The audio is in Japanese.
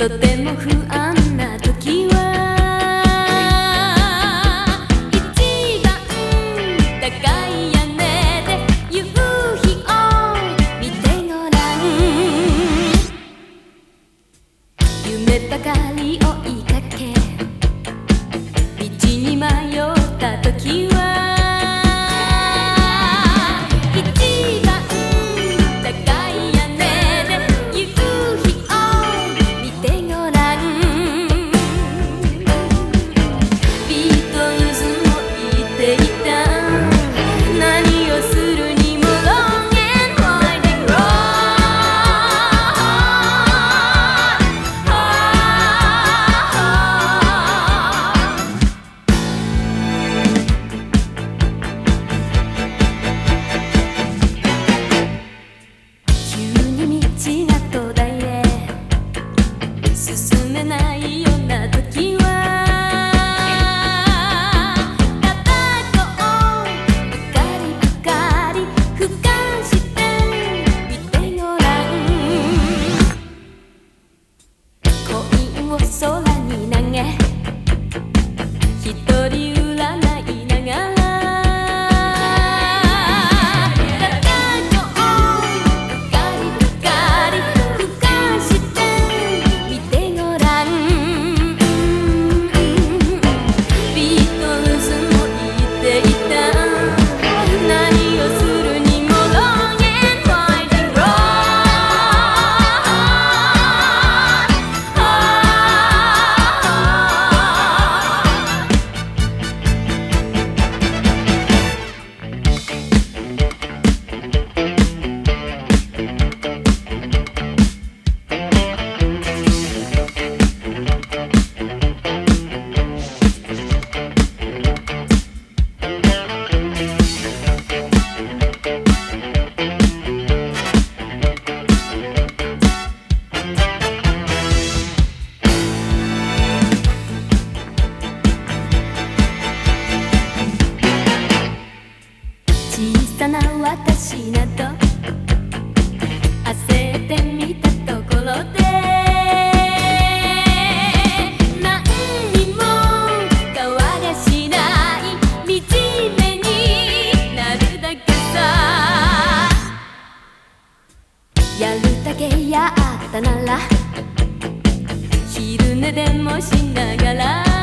とても不安な時は一番高い山けやあったなら。昼寝でもしながら。